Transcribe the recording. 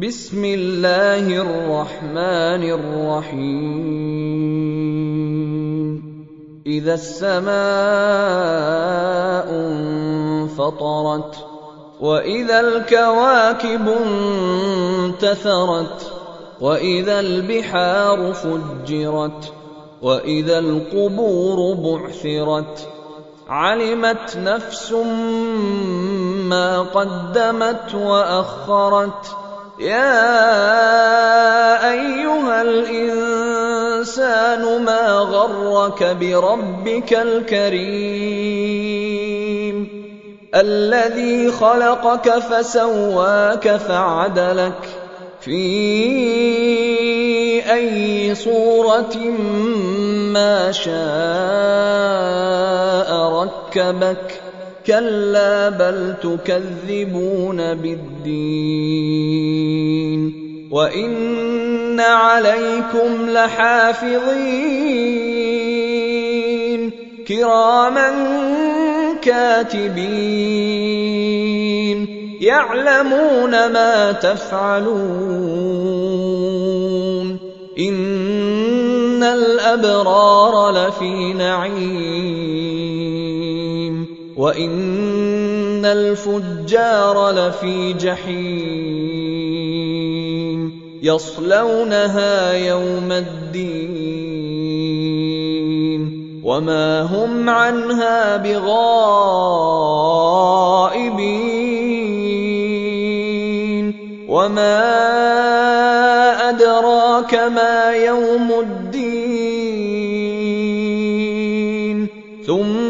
بسم الله الرحمن الرحيم. إذا السماء انفطرت وإذا الكواكب انتثرت وإذا البحار فجرت وإذا القبور بعثرت علمت نفس ما قدمت وأخرت. يا أيها الإنسان ما غرك بربك الكريم؟ الذي خلقك فسواك فعدلك في أي صورة ما شاء ركبك كلا بل تكذبون بالدين وان عليكم لحافظين كراما كاتبين يعلمون ما تفعلون ان الابرار لفي نعيم وان الفجار لفي جحيم يصلونها يوم الدين وما هم عنها بغائبين وما ادراك ما يوم الدين ثم